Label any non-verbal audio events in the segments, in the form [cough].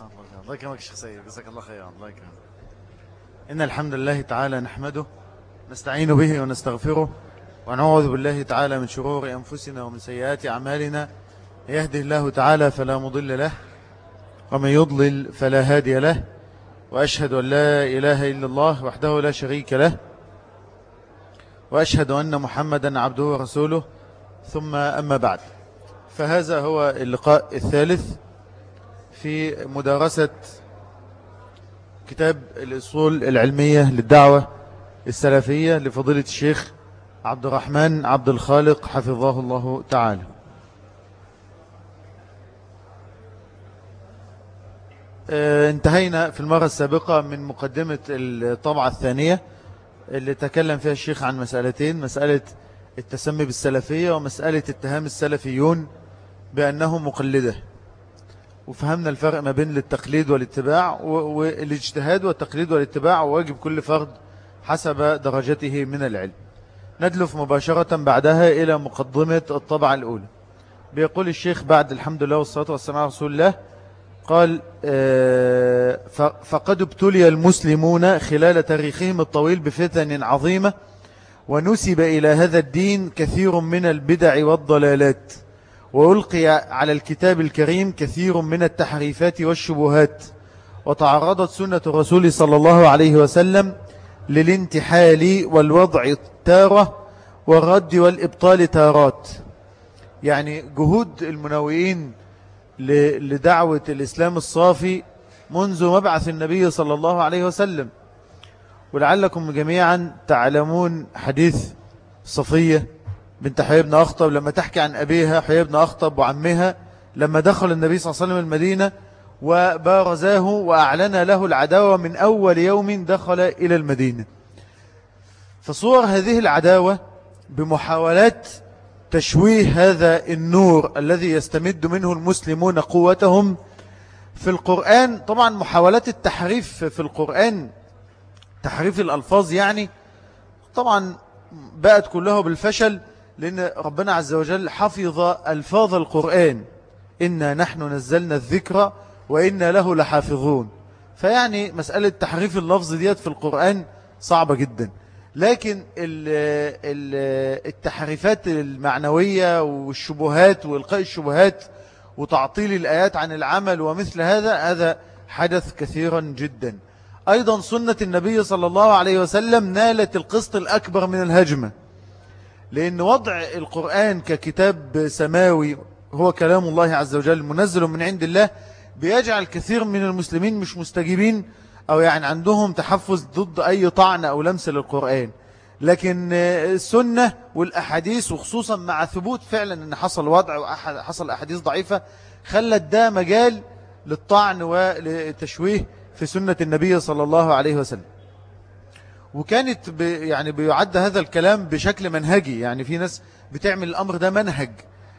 الله يكرمك شيخ سيد. جزاك الله خيرا. الله يكرمك. إن الحمد لله تعالى نحمده نستعين به ونستغفره ونعوذ بالله تعالى من شرور أنفسنا ومن سيئات أعمالنا. يهده الله تعالى فلا مضل له ومن يضلل فلا هادي له. وأشهد أن لا إله إلا الله وحده لا شريك له. وأشهد أن محمدا عبده ورسوله. ثم أما بعد. فهذا هو اللقاء الثالث في مدارسة كتاب الأصول العلمية للدعوة السلفية لفضيلة الشيخ عبد الرحمن عبد الخالق حفظه الله تعالى. آه، انتهينا في المرة السابقة من مقدمة الطبعة الثانية اللي تكلم فيها الشيخ عن مسألتين مسألة التسمي بالسلفية ومسألة اتهام السلفيون بأنهم مقلدة. وفهمنا الفرق ما بين التقليد والاتباع والاجتهاد والتقليد والاتباع وواجب كل فرد حسب درجته من العلم. ندلف مباشرة بعدها إلى مقدمة الطبعة الأولى. بيقول الشيخ بعد الحمد لله والصلاة والسلام على رسول الله قال آه، فقد ابتلي المسلمون خلال تاريخهم الطويل بفتن عظيمة ونسب إلى هذا الدين كثير من البدع والضلالات. وألقي على الكتاب الكريم كثير من التحريفات والشبهات وتعرضت سنة الرسول صلى الله عليه وسلم للانتحال والوضع تارة والرد والإبطال تارات. يعني جهود المنوئين لدعوة الإسلام الصافي منذ مبعث النبي صلى الله عليه وسلم. ولعلكم جميعا تعلمون حديث صفية بنت حيي بن أخطب لما تحكي عن أبيها حيي بن أخطب وعمها لما دخل النبي صلى الله عليه وسلم المدينة وبارزاه وأعلن له العداوة من أول يوم دخل إلى المدينة. فصور هذه العداوة بمحاولات تشويه هذا النور الذي يستمد منه المسلمون قوتهم في القرآن. طبعا محاولات التحريف في القرآن تحريف الألفاظ يعني طبعا بقت كلها بالفشل. لأن ربنا عز وجل حفظ ألفاظ القرآن. إنا نحن نزلنا الذكر وإنا له لحافظون. فيعني مسألة تحريف اللفظ ديت في القرآن صعبة جدا. لكن التحريفات المعنوية والشبهات وإلقاء الشبهات وتعطيل الآيات عن العمل ومثل هذا هذا حدث كثيرا جدا. أيضا سنة النبي صلى الله عليه وسلم نالت القسط الأكبر من الهجمة. لأن وضع القرآن ككتاب سماوي هو كلام الله عز وجل منزل من عند الله بيجعل كثير من المسلمين مش مستجيبين أو يعني عندهم تحفز ضد أي طعن أو لمس للقرآن. لكن السنة والأحاديث وخصوصا مع ثبوت فعلا أن حصل وضع وحصل أحاديث ضعيفة خلت ده مجال للطعن ولتشويه في سنة النبي صلى الله عليه وسلم. وكانت بي يعني بيعد هذا الكلام بشكل منهجي. يعني في ناس بتعمل الأمر ده منهج.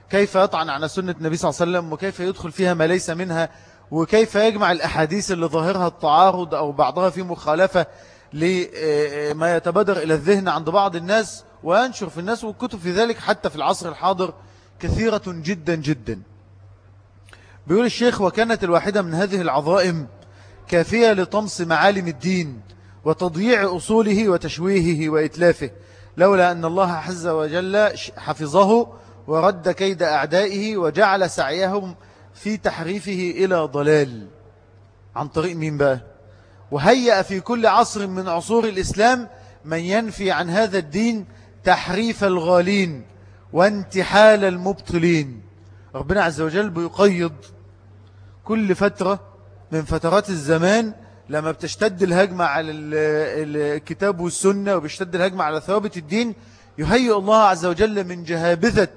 كيف يطعن على سنة النبي صلى الله عليه وسلم؟ وكيف يدخل فيها ما ليس منها؟ وكيف يجمع الأحاديث اللي ظاهرها التعارض أو بعضها في مخالفة لما يتبادر إلى الذهن عند بعض الناس؟ وينشر في الناس والكتب في ذلك حتى في العصر الحاضر كثيرة جدا جدا. بيقول الشيخ وكانت الواحدة من هذه العظائم كافية لطمس معالم الدين. وتضييع أصوله وتشويهه وإتلافه لولا أن الله عز وجل حفظه ورد كيد أعدائه وجعل سعيهم في تحريفه إلى ضلال. عن طريق مين بقى؟ وهيأ في كل عصر من عصور الإسلام من ينفي عن هذا الدين تحريف الغالين وانتحال المبطلين. ربنا عز وجل بيقيض كل فترة من فترات الزمان لما بتشتد الهجمة على الكتاب والسنة وبيشتد الهجمة على ثوابت الدين يهيئ الله عز وجل من جهابذة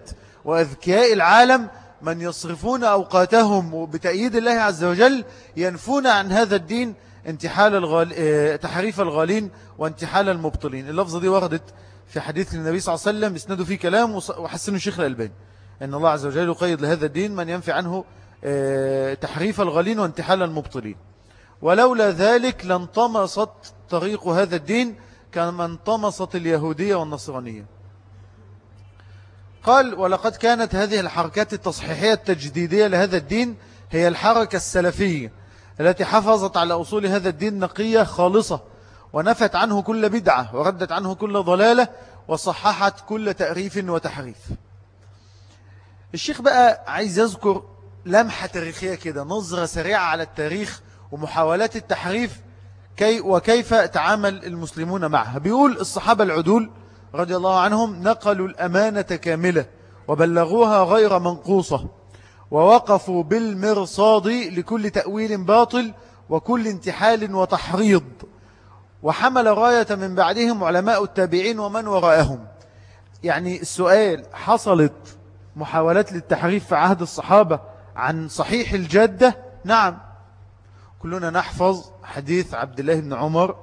وأذكياء العالم من يصرفون أوقاتهم بتأييد الله عز وجل ينفون عن هذا الدين انتحال الغال... آه، تحريف الغالين وانتحال المبطلين. اللفظة دي وردت في حديث النبي صلى الله عليه وسلم اسنده فيه كلام وحسنه الشيخ الألباني. أن الله عز وجل يقيد لهذا الدين من ينفي عنه آه، تحريف الغالين وانتحال المبطلين. ولولا ذلك لانطمست طريق هذا الدين كما انطمست اليهودية والنصرانية. قال ولقد كانت هذه الحركات التصحيحية التجديدية لهذا الدين هي الحركة السلفية التي حفظت على أصول هذا الدين نقية خالصة ونفت عنه كل بدعة وردت عنه كل ضلالة وصححت كل تأريف وتحريف. الشيخ بقى عايز يذكر لمحة تاريخية كده نظرة سريعة على التاريخ ومحاولات التحريف كي وكيف تعامل المسلمون معها بيقول الصحابة العدول رضي الله عنهم نقلوا الأمانة كاملة وبلغوها غير منقوصة ووقفوا بالمرصاد لكل تأويل باطل وكل انتحال وتحريض. وحمل راية من بعدهم علماء التابعين ومن وراءهم. يعني السؤال حصلت محاولات للتحريف في عهد الصحابة عن صحيح الجادة؟ نعم. كلنا نحفظ حديث عبد الله بن عمر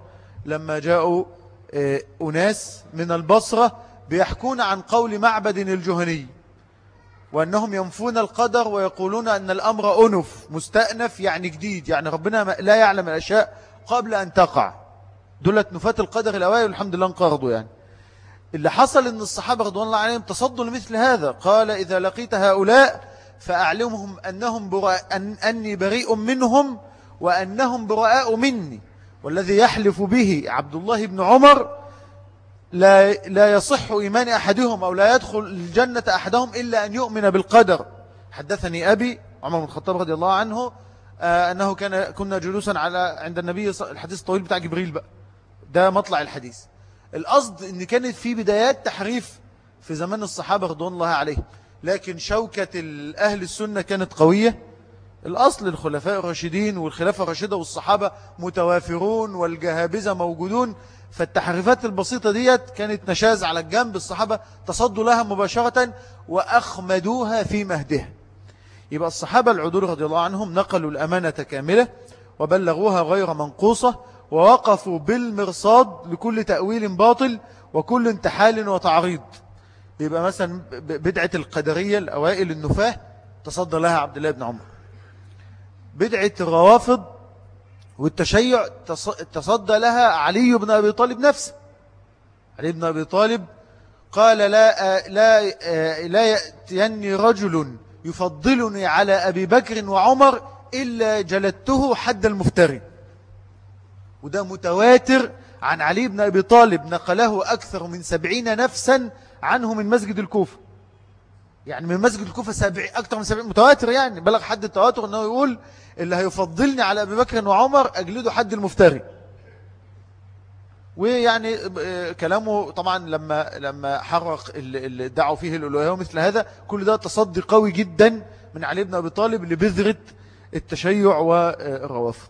لما جاءوا آه، أناس من البصرة بيحكون عن قول معبد الجهني وأنهم ينفون القدر ويقولون أن الأمر أنف مستأنف يعني جديد يعني ربنا لا يعلم الأشياء قبل أن تقع. دولت نفات القدر الأوائل والحمد لله انقرضوا يعني. اللي حصل أن الصحابة رضوان الله عليهم تصدوا لمثل هذا قال إذا لقيت هؤلاء فأعلمهم أنهم براء أن أني بريء منهم وأنهم براء مني. والذي يحلف به عبد الله بن عمر لا, لا يصح إيمان أحدهم أو لا يدخل الجنة أحدهم إلا أن يؤمن بالقدر. حدثني أبي عمر بن الخطاب رضي الله عنه آه أنه كان كنا جلوسا على عند النبي الحديث الطويل بتاع جبريل بقى. ده مطلع الحديث. القصد أن كانت في بدايات تحريف في زمان الصحابة رضوان الله عليهم لكن شوكة أهل السنة كانت قوية. الأصل الخلفاء الراشدين والخلافة الراشدة والصحابة متوافرون والجهابزة موجودون فالتحريفات البسيطة ديت كانت نشاز على الجنب الصحابة تصدوا لها مباشرة وأخمدوها في مهدها. يبقى الصحابة العدول رضي الله عنهم نقلوا الأمانة كاملة وبلغوها غير منقوصة ووقفوا بالمرصاد لكل تأويل باطل وكل انتحال وتعريض. يبقى مثلا بدعة القدرية الأوائل النفاة تصدى لها عبد الله بن عمر. بدعة الروافض والتشيع تصدى لها علي بن أبي طالب نفسه. علي بن أبي طالب قال لا, لا, لا يأتيني رجل يفضلني على أبي بكر وعمر إلا جلدته حد المفتري. وده متواتر عن علي بن أبي طالب نقله أكثر من سبعين نفسا عنه من مسجد الكوفة. يعني من مسجد الكوفة سبع أكثر من سبعين متواتر يعني. بلغ حد التواتر أنه يقول اللي هيفضلني على أبي بكر وعمر أجلده حد المفتري. ويعني كلامه طبعا لما لما حرق اللي دعوا فيه الألوهية ومثل هذا كل ده تصدي قوي جدا من علي بن أبي طالب لبذرة التشيع والروافض.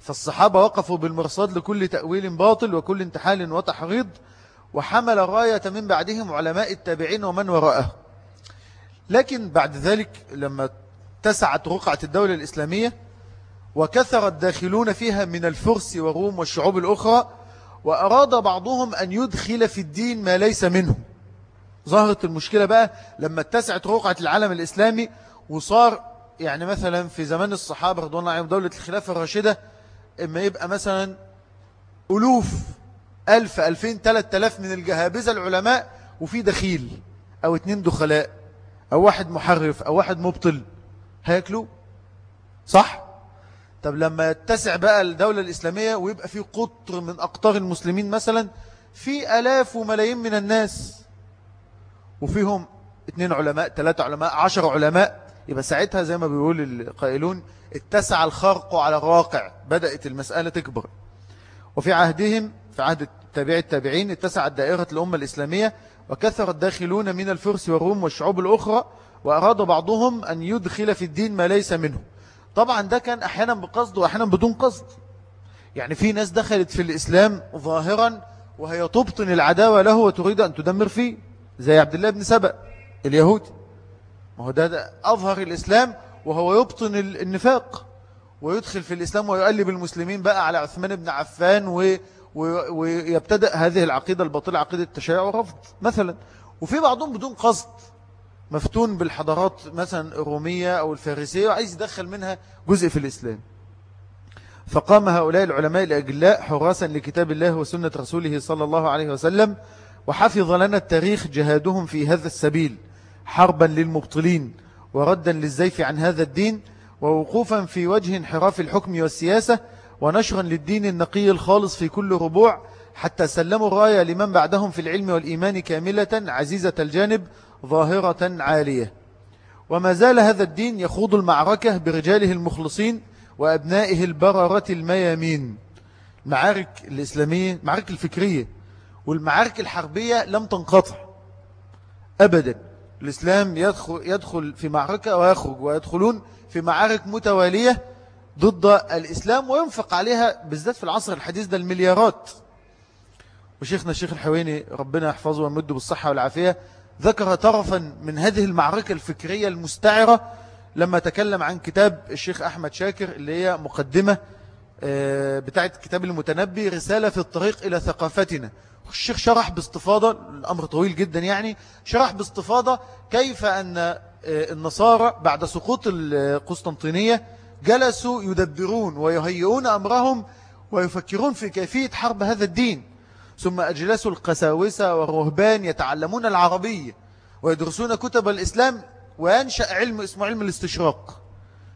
فالصحابة وقفوا بالمرصاد لكل تأويل باطل وكل انتحال وتحريض وحمل راية من بعدهم علماء التابعين ومن وراءه. لكن بعد ذلك لما اتسعت رقعة الدولة الإسلامية وكثر الداخلون فيها من الفرس والروم والشعوب الأخرى وأراد بعضهم أن يدخل في الدين ما ليس منه. ظهرت المشكلة بقى لما اتسعت رقعة العالم الإسلامي وصار يعني مثلا في زمان الصحابة رضوان الله عليهم دولة الخلافة الراشدة إما يبقى مثلا ألوف ألف ألفين ثلاث ألاف من الجهابزة العلماء وفي دخيل أو اتنين دخلاء أو واحد محرف أو واحد مبطل. هياكلوا؟ صح؟ طب لما يتسع بقى الدولة الإسلامية ويبقى في قطر من أقطار المسلمين مثلا في ألاف وملايين من الناس. وفيهم اثنين علماء ثلاثة علماء عشر علماء. يبقى ساعتها زي ما بيقول القائلون اتسع الخرق على الراقع بدأت المسألة تكبر. وفي عهدهم في عهد التابع التابعين اتسعت دائرة الأمة الإسلامية وكثر الداخلون من الفرس والروم والشعوب الأخرى وأراد بعضهم أن يدخل في الدين ما ليس منه. طبعا ده كان أحيانا بقصد وأحيانا بدون قصد. يعني في ناس دخلت في الإسلام ظاهرا وهي تبطن العداوة له وتريد أن تدمر فيه زي عبد الله بن سبأ اليهود ما هو ده, ده أظهر الإسلام وهو يبطن النفاق. ويدخل في الإسلام ويقلب المسلمين بقى على عثمان بن عفان و ويبتدأ هذه العقيدة الباطلة عقيدة التشيع والرفض مثلا. وفي بعضهم بدون قصد مفتون بالحضارات مثلا الرومية أو الفارسية وعايز يدخل منها جزء في الإسلام. فقام هؤلاء العلماء الأجلاء حراسا لكتاب الله وسنة رسوله صلى الله عليه وسلم وحفظ لنا التاريخ جهادهم في هذا السبيل حربا للمبطلين وردا للزيف عن هذا الدين ووقوفا في وجه انحراف الحكم والسياسة ونشرا للدين النقي الخالص في كل ربوع. حتى سلموا الراية لمن بعدهم في العلم والإيمان كاملة عزيزة الجانب ظاهرة عالية. وما زال هذا الدين يخوض المعركة برجاله المخلصين وأبنائه البررة الميامين. المعارك الإسلامية المعارك الفكرية والمعارك الحربية لم تنقطع. أبدا. الإسلام يدخل, يدخل في معركة ويخرج ويدخلون في معارك متوالية ضد الإسلام وينفق عليها بالذات في العصر الحديث ده المليارات. وشيخنا الشيخ الحويني ربنا يحفظه ويمده بالصحة والعافية ذكر طرفا من هذه المعركة الفكرية المستعرة لما تكلم عن كتاب الشيخ أحمد شاكر اللي هي مقدمة آه، بتاعت كتاب المتنبي رسالة في الطريق إلى ثقافتنا. الشيخ شرح باستفاضة الأمر طويل جدا يعني شرح باستفاضة كيف أن آه، النصارى بعد سقوط القسطنطينية جلسوا يدبرون ويهيئون أمرهم ويفكرون في كيفية حرب هذا الدين. ثم أجلسوا القساوسة والرهبان يتعلمون العربية ويدرسون كتب الإسلام وينشأ علم اسمه علم الاستشراق.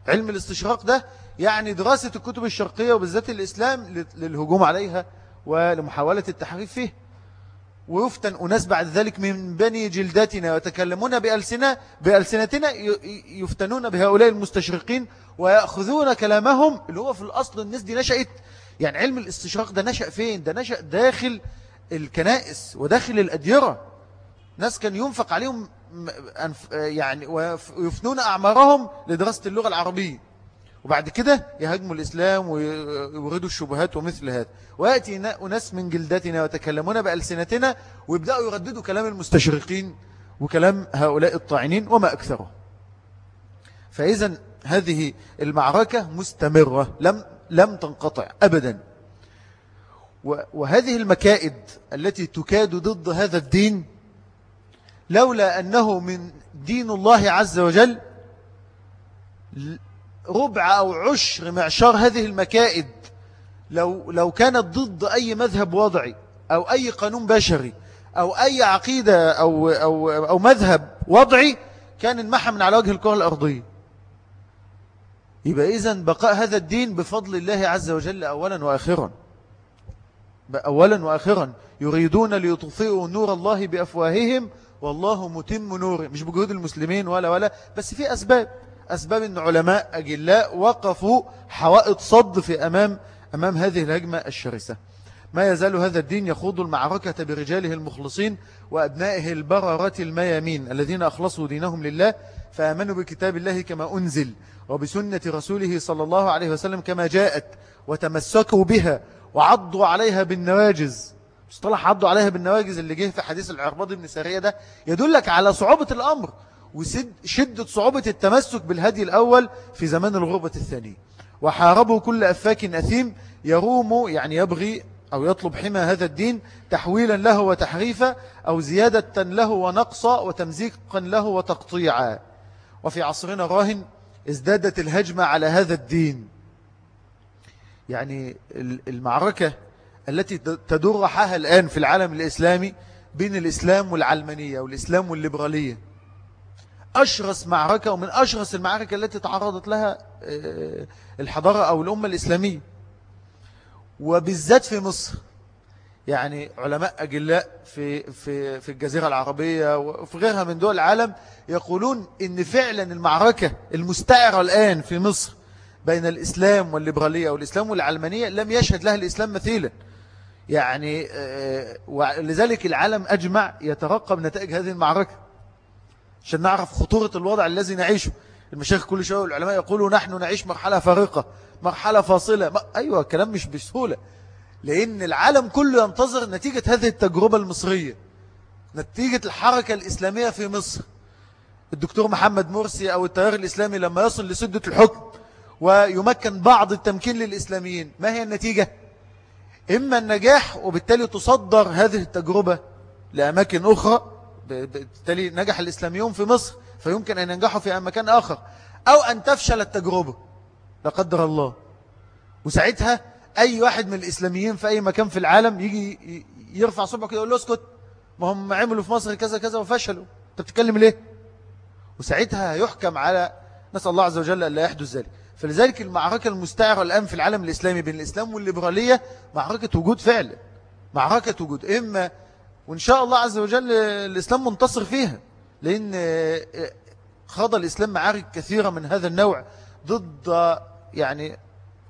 علم الاستشراق ده يعني دراسة الكتب الشرقية وبالذات الإسلام للهجوم عليها ولمحاولة التحريف فيه. ويفتن أناس بعد ذلك من بني جلداتنا ويتكلمون بألسنة بألسنتنا يفتنون بهؤلاء المستشرقين ويأخذون كلامهم اللي هو في الأصل الناس دي نشأت يعني علم الاستشراق ده نشأ فين؟ ده نشأ داخل الكنائس وداخل الأديرة. ناس كان ينفق عليهم يعني ويفنون أعمارهم لدراسة اللغة العربية. وبعد كده يهاجموا الإسلام ويوردوا الشبهات ومثل هذا. ويأتي أناس من جلداتنا وتكلمون بألسنتنا ويبدأوا يرددوا كلام المستشرقين وكلام هؤلاء الطاعنين وما أكثره فإذا هذه المعركة مستمرة لم, لم تنقطع أبدا. وهذه المكائد التي تكاد ضد هذا الدين لولا أنه من دين الله عز وجل ربع أو عشر معشار هذه المكائد لو, لو كانت ضد أي مذهب وضعي أو أي قانون بشري أو أي عقيدة أو, أو, أو مذهب وضعي كان انمحى من على وجه الكرة الأرضية. يبقى إذن بقاء هذا الدين بفضل الله عز وجل أولا وآخرا. أولا وآخرا يريدون ليطفئوا نور الله بأفواههم والله متم نوره. مش بجهود المسلمين ولا ولا بس في أسباب. أسباب أن علماء أجلاء وقفوا حوائط صد في أمام أمام هذه الهجمة الشرسة. ما يزال هذا الدين يخوض المعركة برجاله المخلصين وأبنائه البررة الميامين الذين أخلصوا دينهم لله فآمنوا بكتاب الله كما أنزل وبسنة رسوله صلى الله عليه وسلم كما جاءت وتمسكوا بها وعضوا عليها بالنواجز مصطلح عضوا عليها بالنواجز اللي جه في حديث العرباض بن سارية ده يدلك على صعوبة الأمر. وشدة صعوبة التمسك بالهدي الأول في زمان الغربة الثانية. وحاربوا كل أفاك أثيم يروم يعني يبغي أو يطلب حمى هذا الدين تحويلا له وتحريفا أو زيادة له ونقصا وتمزيقا له وتقطيعا. وفي عصرنا راهن ازدادت الهجمة على هذا الدين. يعني المعركة التي تدور رحاها الآن في العالم الإسلامي بين الإسلام والعلمانية والإسلام والليبرالية. أشرس معركة ومن أشرس المعارك التي تعرضت لها آه، الحضارة أو الأمة الإسلامية. وبالذات في مصر يعني علماء أجلاء في, في, في الجزيرة العربية وفي غيرها من دول العالم يقولون إن فعلا المعركة المستعرة الآن في مصر بين الإسلام والليبرالية والإسلام والعلمانية لم يشهد لها الإسلام مثيلا. يعني آه، ولذلك العالم أجمع يترقب نتائج هذه المعركة. عشان نعرف خطورة الوضع الذي نعيشه. المشايخ كل شوية والعلماء يقولوا نحن نعيش مرحلة فارقة مرحلة فاصلة. ما أيوة الكلام مش بسهولة. لأن العالم كله ينتظر نتيجة هذه التجربة المصرية نتيجة الحركة الإسلامية في مصر. الدكتور محمد مرسي أو التيار الإسلامي لما يصل لسدة الحكم ويمكن بعض التمكين للإسلاميين ما هي النتيجة؟ إما النجاح وبالتالي تصدر هذه التجربة لأماكن أخرى بالتالي نجح الإسلاميون في مصر فيمكن أن ينجحوا في مكان آخر. أو أن تفشل التجربة لا قدر الله. وساعتها أي واحد من الإسلاميين في أي مكان في العالم يجي يرفع صبعه كده يقول له اسكت ما هم عملوا في مصر كذا كذا وفشلوا. أنت بتتكلم ليه؟ وساعتها يحكم على نسأل الله عز وجل أن لا يحدث ذلك. فلذلك المعركة المستعرة الآن في العالم الإسلامي بين الإسلام والليبرالية معركة وجود فعلا معركة وجود إما وإن شاء الله عز وجل الإسلام منتصر فيها لأن خاض الإسلام معارك كثيرة من هذا النوع ضد يعني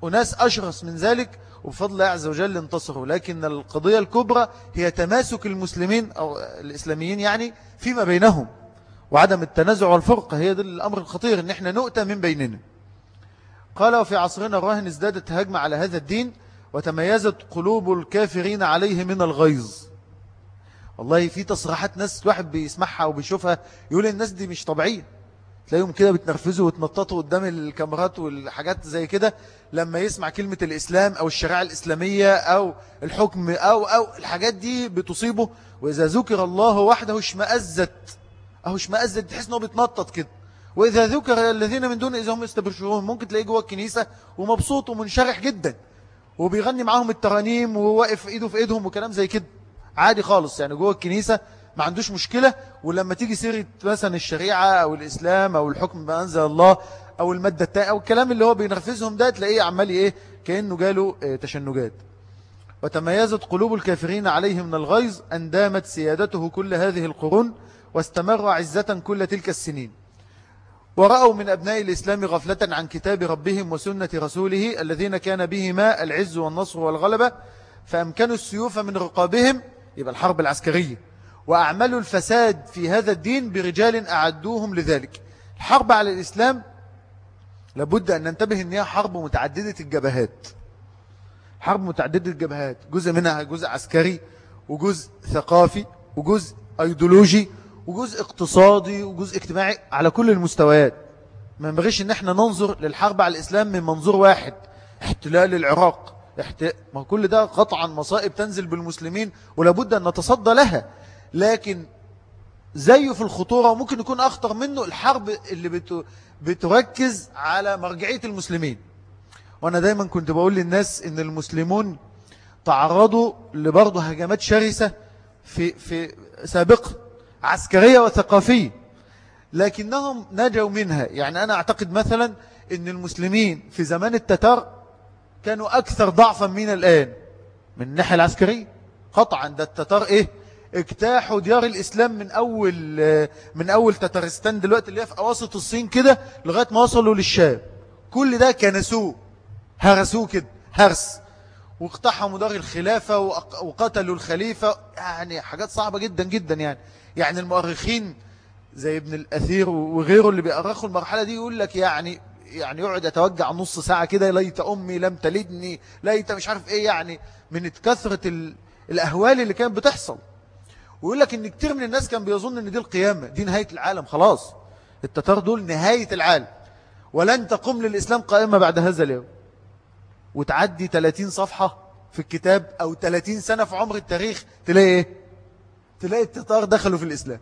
أناس أشرس من ذلك وبفضل الله عز وجل انتصروا. لكن القضية الكبرى هي تماسك المسلمين أو الإسلاميين يعني فيما بينهم وعدم التنازع والفرقة هي ده الأمر الخطير إن إحنا نؤتى من بيننا. قال وفي عصرنا الراهن ازدادت هجمة على هذا الدين وتميزت قلوب الكافرين عليه من الغيظ والله في تصريحات ناس واحد بيسمعها وبيشوفها يقول الناس دي مش طبيعية. تلاقيهم كده بتنرفزوا وتنططوا قدام الكاميرات والحاجات زي كده لما يسمع كلمة الإسلام أو الشريعة الإسلامية أو الحكم أو أو الحاجات دي بتصيبه. وإذا ذكر الله وحده اشمأزت أو اشمأزت تحس أنه بيتنطط كده. وإذا ذكر الذين من دون إذا هم يستبشرون ممكن تلاقيه جوه الكنيسة ومبسوط ومنشرح جدا. وبيغني معاهم الترانيم وواقف إيده في إيدهم وكلام زي كده. عادي خالص يعني جوه الكنيسة ما عندوش مشكلة. ولما تيجي سيرة مثلا الشريعة أو الإسلام أو الحكم بأنزل الله أو المادة التانية أو الكلام اللي هو بينرفزهم ده تلاقيه عمال إيه؟ كأنه جاله آه، تشنجات. وتميزت قلوب الكافرين عليه من الغيظ أن دامت سيادته كل هذه القرون واستمر عزة كل تلك السنين. ورأوا من أبناء الإسلام غفلة عن كتاب ربهم وسنة رسوله الذين كان بهما العز والنصر والغلبة فأمكنوا السيوف من رقابهم يبقى الحرب العسكرية. وأعملوا الفساد في هذا الدين برجال أعدوهم لذلك. الحرب على الإسلام لابد أن ننتبه أنها حرب متعددة الجبهات. حرب متعددة الجبهات. جزء منها جزء عسكري وجزء ثقافي وجزء أيديولوجي وجزء اقتصادي وجزء اجتماعي على كل المستويات. ما ينبغيش إن إحنا ننظر للحرب على الإسلام من منظور واحد احتلال العراق. ما كل ده قطعا مصائب تنزل بالمسلمين ولابد أن نتصدى لها. لكن زيه في الخطورة وممكن يكون أخطر منه الحرب اللي بت... بتركز على مرجعية المسلمين. وأنا دايما كنت بقول للناس إن المسلمون تعرضوا لبرضه هجمات شرسة في, في سابقا عسكرية وثقافية لكنهم نجوا منها. يعني أنا أعتقد مثلا أن المسلمين في زمان التتار كانوا أكثر ضعفا من الآن. من الناحية العسكرية. قطعا. ده التتار إيه؟ اجتاحوا ديار الإسلام من أول من أول تترستان دلوقتي اللي هي في أواسط الصين كده لغاية ما وصلوا للشام. كل ده كنسوه. هرسوه كده. هرس. واقتحموا دار الخلافة وقتلوا الخليفة. يعني حاجات صعبة جدا جدا يعني. يعني المؤرخين زي ابن الأثير وغيره اللي بيأرخوا المرحلة دي يقول لك يعني يعني يقعد يتوجع نص ساعة كده ليت أمي لم تلدني ليت مش عارف إيه يعني من كثرة الأهوال اللي كانت بتحصل. ويقول لك إن كتير من الناس كان بيظن إن دي القيامة دي نهاية العالم خلاص. التتار دول نهاية العالم. ولن تقوم للإسلام قائمة بعد هذا اليوم. وتعدي 30 صفحة في الكتاب أو 30 سنة في عمر التاريخ تلاقي إيه؟ تلاقي التتار دخلوا في الإسلام.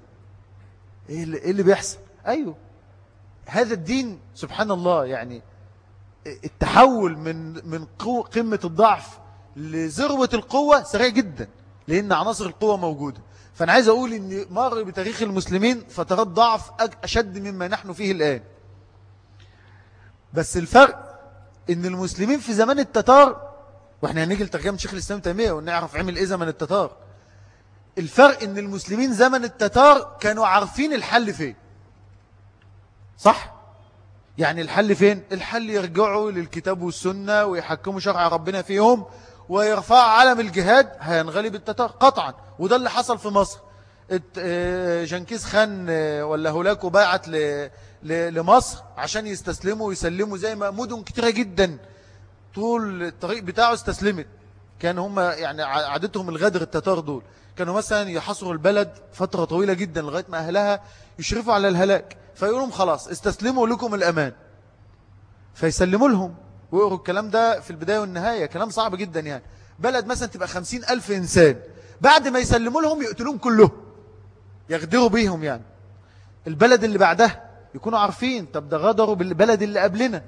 إيه اللي, إيه اللي بيحصل؟ أيوه. هذا الدين سبحان الله يعني التحول من من قمة الضعف لذروة القوة سريع جدا لأن عناصر القوة موجودة. فأنا عايز أقول أن مر بتاريخ المسلمين فترات ضعف أشد مما نحن فيه الآن. بس الفرق أن المسلمين في زمان التتار وإحنا هنيجي لترجمة شيخ الإسلام تيمية ونعرف عمل إيه زمن التتار. الفرق أن المسلمين زمن التتار كانوا عارفين الحل فين. صح؟ يعني الحل فين؟ الحل يرجعوا للكتاب والسنة ويحكموا شرع ربنا فيهم ويرفع علم الجهاد هينغلب التتار قطعا. وده اللي حصل في مصر. آه، جنكيز خان آه، ولا هولاكو باعت لمصر عشان يستسلموا ويسلموا زي ما مدن كتيرة جدا. طول الطريق بتاعه استسلمت. كان هم يعني عادتهم الغدر التتار دول. كانوا مثلا يحصروا البلد فترة طويلة جدا لغاية ما أهلها يشرفوا على الهلاك فيقولوا خلاص استسلموا لكم الأمان. فيسلموا لهم. ويقروا الكلام ده في البداية والنهاية كلام صعب جدا يعني. بلد مثلا تبقى خمسين ألف إنسان. بعد ما يسلموا لهم يقتلون كلهم. يغدروا بيهم يعني. البلد اللي بعدها يكونوا عارفين طب ده غدروا بالبلد اللي قبلنا.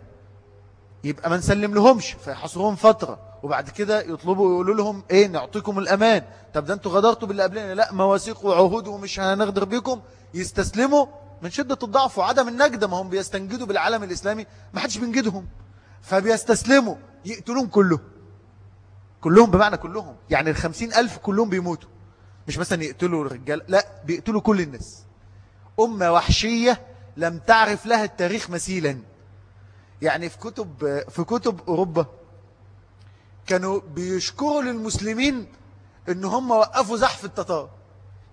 يبقى ما نسلم لهمش. فيحصرهم فترة. وبعد كده يطلبوا ويقولوا لهم إيه نعطيكم الأمان. طب ده أنتوا غدرتوا باللي قبلنا لا مواثيق وعهود ومش هنغدر بكم يستسلموا من شدة الضعف وعدم النجدة ما هم بيستنجدوا بالعالم الإسلامي. ما حدش بينجدهم. فبيستسلموا. يقتلون كلهم. كلهم بمعنى كلهم. يعني الخمسين ألف كلهم بيموتوا. مش مثلا يقتلوا الرجال. لا بيقتلوا كل الناس. أمة وحشية لم تعرف لها التاريخ مثيلا. يعني في كتب في كتب أوروبا كانوا بيشكروا للمسلمين إن هم وقفوا زحف التتار.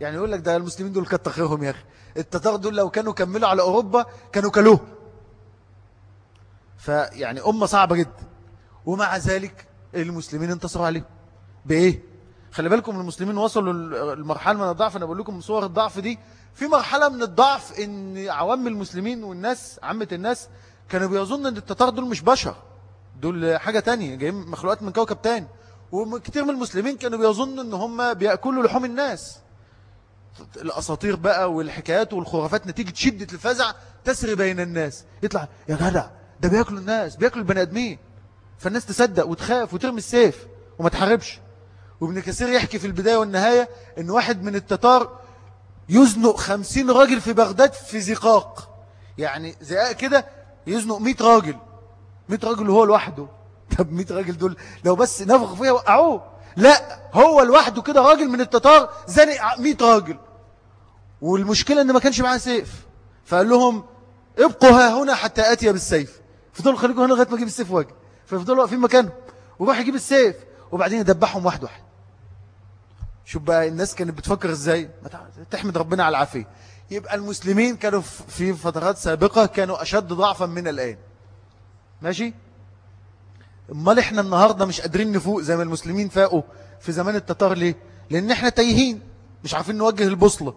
يعني يقول لك ده المسلمين دول كتر خيرهم يا أخي. التتار دول لو كانوا كملوا على أوروبا كانوا كلوه. فيعني أمة صعبة جدا. ومع ذلك المسلمين انتصروا عليهم. بإيه؟ خلي بالكم المسلمين وصلوا المرحلة من الضعف. أنا بقول لكم صور الضعف دي. في مرحلة من الضعف إن عوام المسلمين والناس عامة الناس كانوا بيظن إن التتار دول مش بشر. دول حاجة تانية جايين مخلوقات من كوكب تاني. وكتير من المسلمين كانوا بيظنوا إن هم بيأكلوا لحوم الناس. الأساطير بقى والحكايات والخرافات نتيجة شدة الفزع تسري بين الناس. يطلع يا جدع ده بيأكلوا الناس بيأكلوا البني آدمين. فالناس تصدق وتخاف وترمي السيف وما تحاربش. وابن كثير يحكي في البداية والنهاية إن واحد من التتار يزنق خمسين راجل في بغداد في زقاق. يعني زقاق كده يزنق مئة راجل. مئة راجل هو لوحده. [laughs] طب مئة راجل دول لو بس نفخ فيها وقعوه. لا هو لوحده كده راجل من التتار زنق مئة راجل. والمشكلة إن ما كانش معاه سيف. فقال لهم ابقوا ها هنا حتى آتي بالسيف. فضلوا خليكم هنا لغاية ما أجيب السيف وأجي. ففضلوا واقفين مكانهم. وراح يجيب السيف. وبعدين يدبحهم واحد واحد. شوف بقى الناس كانت بتفكر إزاي؟ تحمد ربنا على العافية. يبقى المسلمين كانوا في فترات سابقة كانوا أشد ضعفا من الآن. ماشي؟ امال إحنا النهاردة مش قادرين نفوق زي ما المسلمين فاقوا في زمان التتار ليه؟ لأن إحنا تايهين مش عارفين نوجه البوصلة.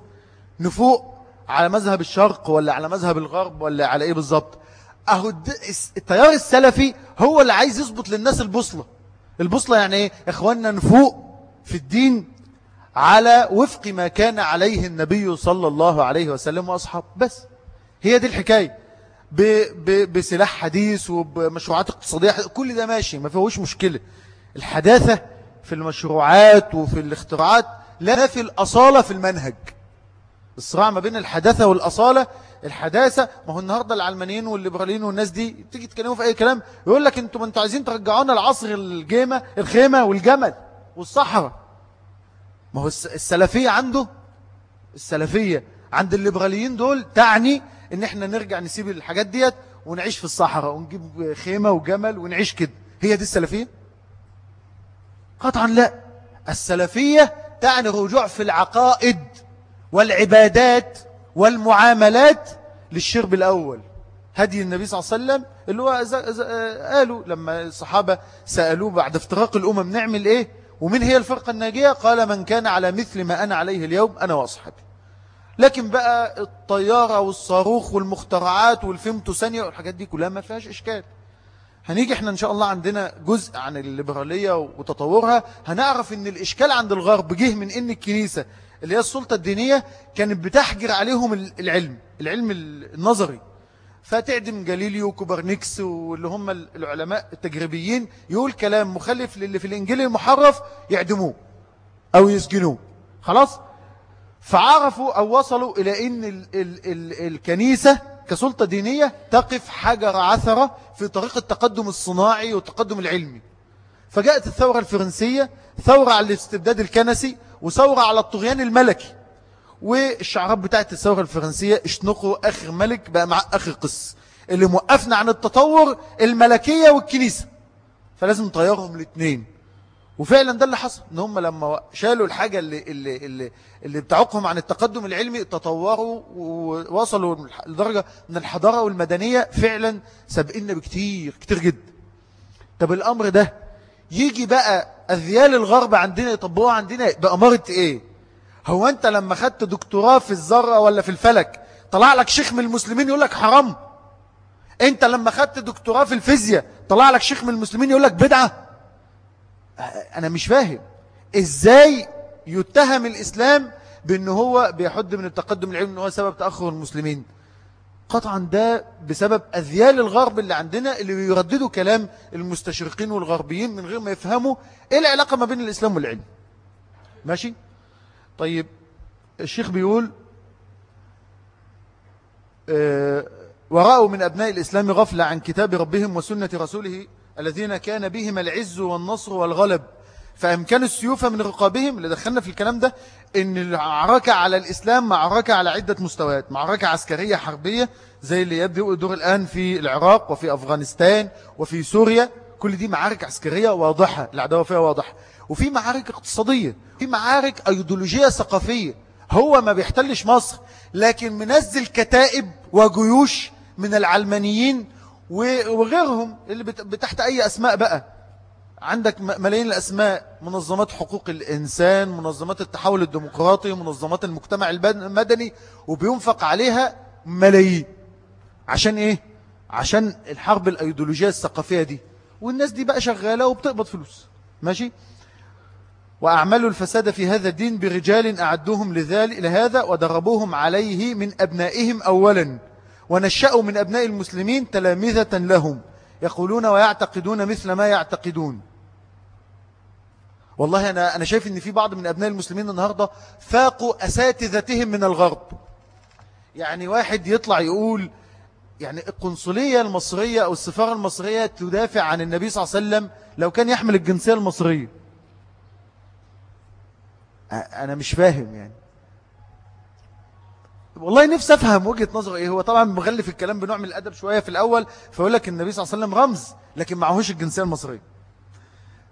نفوق على مذهب الشرق ولا على مذهب الغرب ولا على إيه بالظبط؟ أهو التيار السلفي هو اللي عايز يظبط للناس البوصلة. البوصلة يعني إيه؟ إخواننا نفوق في الدين على وفق ما كان عليه النبي صلى الله عليه وسلم وأصحاب بس هي دي الحكاية. بسلاح حديث وبمشروعات اقتصادية كل ده ماشي ما فيهوش مشكلة. الحداثة في المشروعات وفي الاختراعات لا في الأصالة في المنهج. الصراع ما بين الحداثة والأصالة الحداثة ما هو النهاردة العلمانيين والليبراليين والناس دي تيجي تكلموا في أي كلام يقول لك أنتم أنتوا عايزين ترجعونا العصر الجيمة الخيمة والجمل والصحراء. ما هو السلفية عنده السلفية عند الليبراليين دول تعني ان إحنا نرجع نسيب الحاجات ديت ونعيش في الصحراء ونجيب خيمة وجمل ونعيش كده. هي دي السلفية؟ قطعا لا. السلفية تعني رجوع في العقائد والعبادات والمعاملات للشرب الأول. هدي النبي صلى الله عليه وسلم اللي هو قالوا لما الصحابة سألوه بعد افتراق الأمم نعمل إيه؟ ومن هي الفرقة الناجية؟ قال من كان على مثل ما أنا عليه اليوم أنا وأصحابي. لكن بقى الطيارة والصاروخ والمخترعات والفيمتو ثانية والحاجات دي كلها ما فيهاش إشكال. هنيجي إحنا إن شاء الله عندنا جزء عن الليبرالية وتطورها هنعرف إن الإشكال عند الغرب جه من إن الكنيسة اللي هي السلطة الدينية كانت بتحجر عليهم العلم العلم النظري. فتعدم جاليليو وكوبرنيكس واللي هم العلماء التجريبيين يقول كلام مخالف للي في الإنجيل المحرف يعدموه أو يسجنوه. خلاص؟ فعرفوا أو وصلوا إلى أن ال ال ال الكنيسة كسلطة دينية تقف حجر عثرة في طريق التقدم الصناعي والتقدم العلمي. فجاءت الثورة الفرنسية ثورة على الاستبداد الكنسي وثورة على الطغيان الملكي. والشعارات بتاعت الثورة الفرنسية اشنقوا آخر ملك بقى مع آخر قس. اللي موقفنا عن التطور الملكية والكنيسة. فلازم نطيرهم الاثنين وفعلا ده اللي حصل إن هم لما شالوا الحاجة اللي, اللي, اللي, اللي بتعوقهم عن التقدم العلمي تطوروا ووصلوا لدرجة من الحضارة والمدنية فعلا سابقنا بكتير كتير جدا. طب الأمر ده يجي بقى أذيال الغرب عندنا يطبقوها عندنا بأمارة إيه؟ هو أنت لما خدت دكتوراه في الذرة ولا في الفلك طلع لك شيخ من المسلمين يقول لك حرام؟ أنت لما خدت دكتوراه في الفيزياء طلع لك شيخ من المسلمين يقول لك بدعة؟ أنا مش فاهم. إزاي يتهم الإسلام بأن هو بيحد من التقدم العلمي إن هو سبب تأخر المسلمين؟ قطعا ده بسبب أذيال الغرب اللي عندنا اللي بيرددوا كلام المستشرقين والغربيين من غير ما يفهموا إيه العلاقة ما بين الإسلام والعلم. ماشي؟ طيب الشيخ بيقول آه، ورأوا من أبناء الإسلام غفلة عن كتاب ربهم وسنة رسوله الذين كان بهم العز والنصر والغلب فأمكان السيوف من رقابهم اللي دخلنا في الكلام ده إن المعركة على الإسلام معركة على عدة مستويات معركة عسكرية حربية زي اللي يدور الآن في العراق وفي أفغانستان وفي سوريا. كل دي معارك عسكرية واضحة العداوة فيها واضحة. وفي معارك اقتصادية في معارك أيديولوجية ثقافية. هو ما بيحتلش مصر لكن منزل كتائب وجيوش من العلمانيين وغيرهم اللي بتحت أي أسماء بقى. عندك ملايين الأسماء منظمات حقوق الإنسان منظمات التحول الديمقراطي منظمات المجتمع المدني وبينفق عليها ملايين. عشان إيه؟ عشان الحرب الأيديولوجية الثقافية دي. والناس دي بقى شغالة وبتقبض فلوس. ماشي؟ وأعملوا الفساد في هذا الدين برجال أعدوهم لذلك لهذا ودربوهم عليه من أبنائهم أولا. ونشأوا من أبناء المسلمين تلامذة لهم يقولون ويعتقدون مثل ما يعتقدون. والله أنا, أنا شايف أن في بعض من أبناء المسلمين النهاردة فاقوا أساتذتهم من الغرب. يعني واحد يطلع يقول يعني القنصلية المصرية أو السفارة المصرية تدافع عن النبي صلى الله عليه وسلم لو كان يحمل الجنسية المصرية. أنا مش فاهم يعني. والله نفسي أفهم وجهة نظره إيه. هو طبعا مغلف الكلام بنوع من الأدب شوية في الأول فيقول لك النبي صلى الله عليه وسلم رمز لكن معهوش الجنسية المصرية.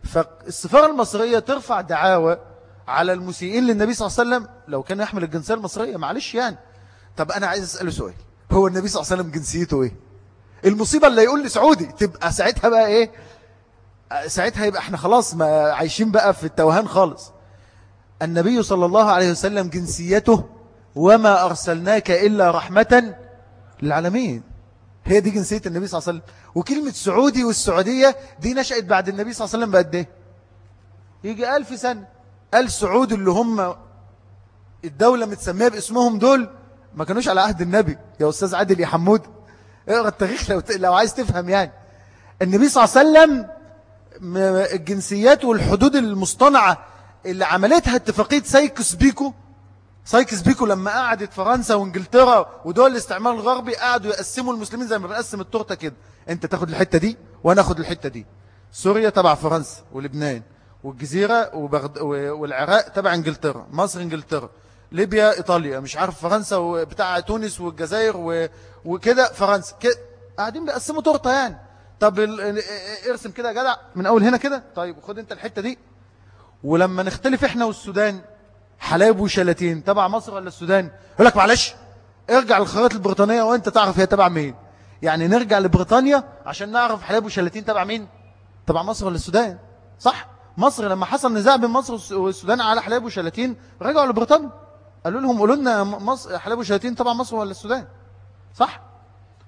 فالسفارة المصرية ترفع دعاوى على المسيئين للنبي صلى الله عليه وسلم لو كان يحمل الجنسية المصرية. معلش يعني. طب أنا عايز أسأله سؤال. هو النبي صلى الله عليه وسلم جنسيته إيه؟ المصيبة اللي يقول لي سعودي تبقى ساعتها بقى إيه؟ ساعتها يبقى إحنا خلاص ما عايشين بقى في التوهان خالص. النبي صلى الله عليه وسلم جنسيته وما أرسلناك إلا رحمة للعالمين. هي دي جنسية النبي صلى الله عليه وسلم. وكلمة سعودي والسعودية دي نشأت بعد النبي صلى الله عليه وسلم بقد إيه؟ يجي ألف سنة. قال سعود اللي هم الدولة متسمية باسمهم دول ما كانوش على عهد النبي. يا أستاذ عادل يا حمود اقرأ التاريخ لو, لو عايز تفهم يعني. النبي صلى الله عليه وسلم الجنسيات والحدود المصطنعة اللي عملتها اتفاقية سايكس بيكو سايكس بيكو لما قعدت فرنسا وانجلترا ودول الاستعمار الغربي قعدوا يقسموا المسلمين زي ما بنقسم التورتة كده. انت تاخد الحتة دي وأنا اخد الحتة دي. سوريا تبع فرنسا ولبنان والجزيرة وبغد... والعراق تبع انجلترا مصر انجلترا ليبيا ايطاليا مش عارف فرنسا وبتاع تونس والجزائر و... وكده فرنسا. كده قاعدين بيقسموا تورتة يعني. طب ال... ارسم كده يا جدع من أول هنا كده. طيب خد انت الحتة دي. ولما نختلف إحنا والسودان حلايب وشلاتين. تبع مصر ولا السودان؟ يقول لك معلش ارجع للخرائط البريطانية وانت تعرف هي تبع مين. يعني نرجع لبريطانيا عشان نعرف حلايب وشلاتين تبع مين؟ تبع مصر ولا السودان؟ صح. مصر لما حصل نزاع بين مصر والسودان على حلايب وشلاتين رجعوا لبريطانيا. قالوا لهم قولوا لنا مصر حلايب وشلاتين تبع مصر ولا السودان. صح.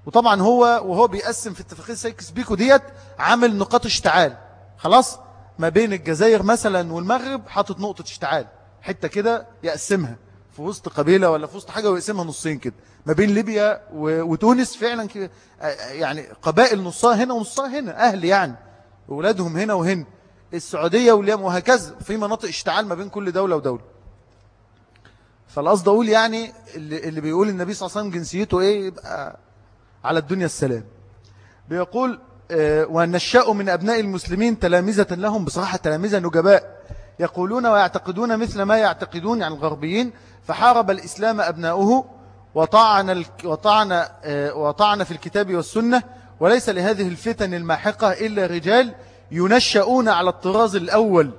وطبعا هو وهو بيقسم في اتفاقية سايكس بيكو ديت عامل نقاط اشتعال. خلاص. ما بين الجزائر مثلا والمغرب حاطط نقطة اشتعال. حتة كده يقسمها في وسط قبيلة ولا في وسط حاجة ويقسمها نصين كده ما بين ليبيا وتونس فعلا كده يعني قبائل نصها هنا ونصها هنا أهل يعني أولادهم هنا وهنا السعودية واليم وهكذا في مناطق اشتعال ما بين كل دولة ودولة. فالقصد أقول يعني اللي, بيقول النبي صلى الله عليه وسلم جنسيته إيه يبقى على الدنيا السلام. بيقول آه، ونشأوا من أبناء المسلمين تلامذة لهم بصراحة تلامذة نجباء يقولون ويعتقدون مثل ما يعتقدون عن الغربيين فحارب الإسلام أبناؤه وطعن, وطعن, آه، وطعن في الكتاب والسنة وليس لهذه الفتن الماحقة إلا رجال ينشأون على الطراز الأول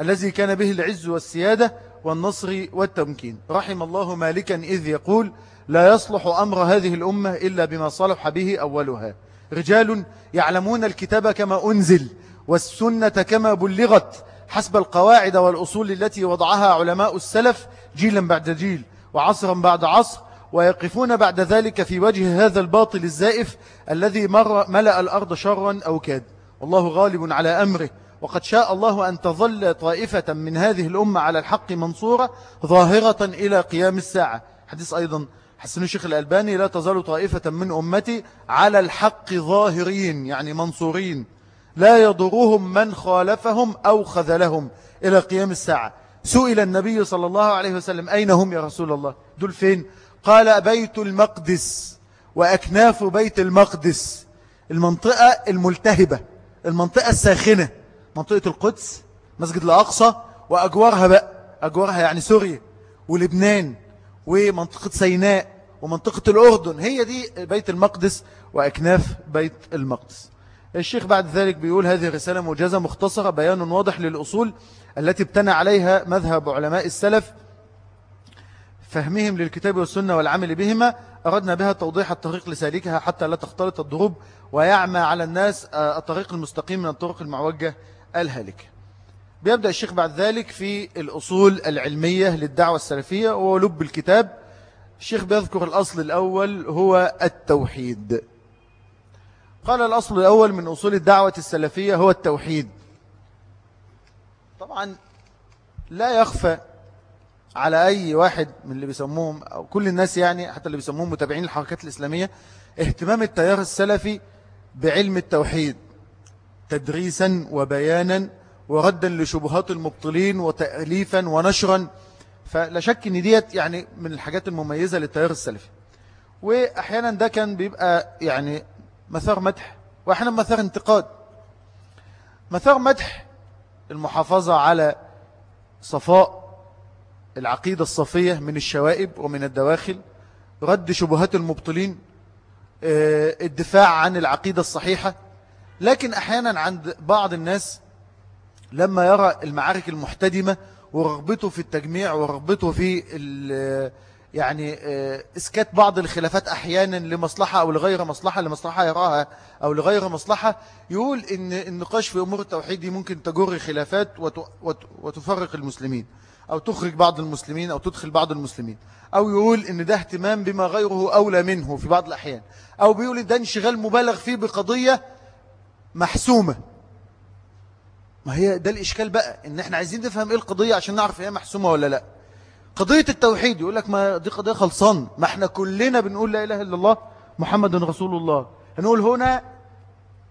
الذي كان به العز والسيادة والنصر والتمكين. رحم الله مالكا إذ يقول لا يصلح أمر هذه الأمة إلا بما صلح به أولها. رجال يعلمون الكتاب كما أنزل والسنة كما بلغت حسب القواعد والأصول التي وضعها علماء السلف جيلا بعد جيل وعصرا بعد عصر ويقفون بعد ذلك في وجه هذا الباطل الزائف الذي مر ملأ الأرض شرا أو كاد. والله غالب على أمره. وقد شاء الله أن تظل طائفة من هذه الأمة على الحق منصورة ظاهرة إلى قيام الساعة. حديث أيضا حسن الشيخ الألباني لا تزال طائفة من أمتي على الحق ظاهرين يعني منصورين. لا يضرهم من خالفهم أو خذلهم. إلى قيام الساعة. سئل النبي صلى الله عليه وسلم أين هم يا رسول الله؟ دول فين؟ قال بيت المقدس. وأكناف بيت المقدس. المنطقة الملتهبة. المنطقة الساخنة. منطقة القدس مسجد الأقصى وأجوارها بقى. أجوارها يعني سوريا ولبنان ومنطقة سيناء ومنطقة الأردن. هي دي بيت المقدس وأكناف بيت المقدس. الشيخ بعد ذلك بيقول هذه رسالة موجزة مختصرة بيان واضح للأصول التي ابتنى عليها مذهب علماء السلف. فهمهم للكتاب والسنة والعمل بهما أردنا بها توضيح الطريق لسالكها حتى لا تختلط الضروب ويعمى على الناس آه، الطريق المستقيم من الطرق المعوجة الهالكة. بيبدأ الشيخ بعد ذلك في الأصول العلمية للدعوة السلفية ولب الكتاب. الشيخ بيذكر الأصل الأول هو التوحيد. قال الأصل الأول من أصول الدعوة السلفية هو التوحيد. طبعا لا يخفى على أي واحد من اللي بيسموهم أو كل الناس يعني حتى اللي بيسموهم متابعين الحركات الإسلامية اهتمام التيار السلفي بعلم التوحيد تدريسا وبيانا وردا لشبهات المبطلين وتأليفا ونشرا. فلا شك إن ديت يعني من الحاجات المميزة للتيار السلفي. واحيانا ده كان بيبقى يعني مثار مدح وأحيانا مثار انتقاد. مثار مدح المحافظة على صفاء العقيدة الصفية من الشوائب ومن الدواخل رد شبهات المبطلين آه، الدفاع عن العقيدة الصحيحة. لكن أحيانا عند بعض الناس لما يرى المعارك المحتدمة ورغبته في التجميع ورغبته في يعني آه، اسكات بعض الخلافات أحيانا لمصلحة أو لغير مصلحة لمصلحة يراها أو لغير مصلحة يقول إن النقاش في أمور التوحيد دي ممكن تجر خلافات وتفرق المسلمين أو تخرج بعض المسلمين أو تدخل بعض المسلمين أو يقول إن ده اهتمام بما غيره أولى منه في بعض الأحيان أو بيقول ده انشغال مبالغ فيه بقضية محسومة. ما هي ده الإشكال بقى إن إحنا عايزين نفهم إيه القضية عشان نعرف هي محسومة ولا لأ. قضية التوحيد يقول لك ما دي قضية خلصان ما إحنا كلنا بنقول لا إله إلا الله محمد رسول الله. هنقول هنا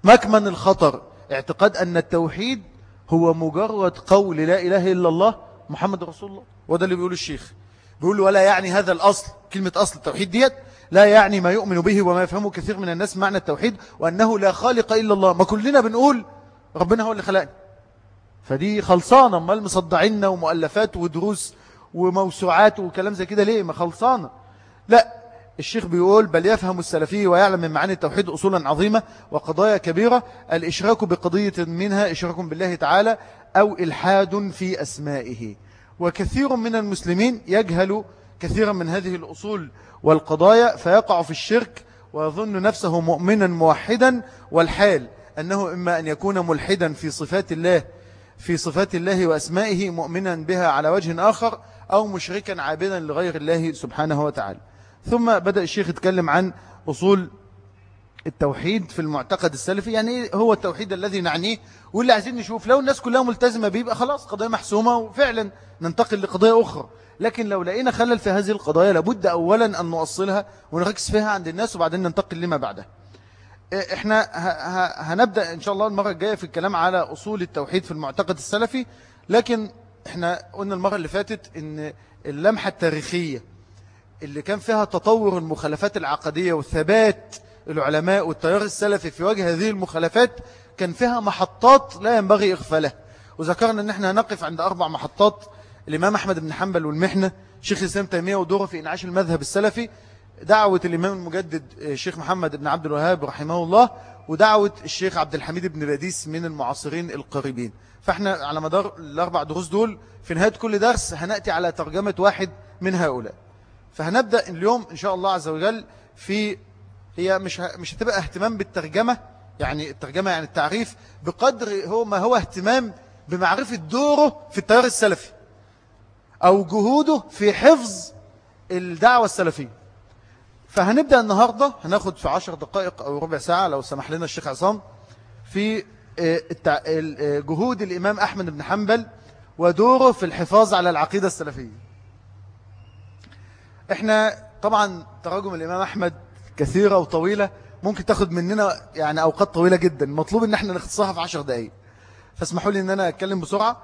مكمن الخطر اعتقاد أن التوحيد هو مجرد قول لا إله إلا الله محمد رسول الله. وده اللي بيقول الشيخ. بيقول ولا يعني هذا الأصل كلمة أصل التوحيد ديت لا يعني ما يؤمن به وما يفهمه كثير من الناس معنى التوحيد وأنه لا خالق إلا الله. ما كلنا بنقول ربنا هو اللي خلقني. فدي خلصانة ما المصدعين ومؤلفات ودروس وموسوعات وكلام زي كده ليه؟ ما خلصانة لا الشيخ بيقول بل يفهم السلفي ويعلم من معاني التوحيد أصولا عظيمة وقضايا كبيرة الإشراك بقضية منها إشراك بالله تعالى أو إلحاد في أسمائه. وكثير من المسلمين يجهل كثيرا من هذه الأصول والقضايا فيقع في الشرك ويظن نفسه مؤمنا موحدا والحال أنه إما أن يكون ملحدا في صفات الله في صفات الله وأسمائه مؤمنا بها على وجه آخر أو مشركا عابدا لغير الله سبحانه وتعالى. ثم بدأ الشيخ يتكلم عن أصول التوحيد في المعتقد السلفي. يعني إيه هو التوحيد الذي نعنيه؟ واللي عايزين نشوف لو الناس كلها ملتزمة بيه يبقى خلاص قضية محسومة وفعلا ننتقل لقضية أخرى. لكن لو لقينا خلل في هذه القضايا لابد أولا أن نؤصلها ونركز فيها عند الناس وبعدين ننتقل لما بعدها إحنا هنبدأ إن شاء الله المرة الجاية في الكلام على أصول التوحيد في المعتقد السلفي. لكن إحنا قلنا المرة اللي فاتت إن اللمحة التاريخية اللي كان فيها تطور المخالفات العقدية وثبات العلماء والتيار السلفي في وجه هذه المخالفات كان فيها محطات لا ينبغي إغفالها. وذكرنا إن إحنا هنقف عند أربع محطات الإمام أحمد بن حنبل والمحنة شيخ الإسلام تيمية ودوره في إنعاش المذهب السلفي دعوة الإمام المجدد الشيخ محمد بن عبد الوهاب رحمه الله ودعوة الشيخ عبد الحميد بن باديس من المعاصرين القريبين. فإحنا على مدار الأربع دروس دول في نهاية كل درس هنأتي على ترجمة واحد من هؤلاء. فهنبدأ اليوم إن شاء الله عز وجل في هي مش مش هتبقى اهتمام بالترجمة يعني الترجمة يعني التعريف بقدر هو ما هو اهتمام بمعرفة دوره في التيار السلفي أو جهوده في حفظ الدعوة السلفية. فهنبدأ النهاردة هناخد في عشر دقائق أو ربع ساعة لو سمح لنا الشيخ عصام في آه، آه، جهود الإمام أحمد بن حنبل ودوره في الحفاظ على العقيدة السلفية. إحنا طبعا تراجم الإمام أحمد كثيرة وطويلة ممكن تاخد مننا يعني أوقات طويلة جدا. مطلوب إن إحنا نختصرها في عشر دقايق. فاسمحوا لي إن أنا أتكلم بسرعة.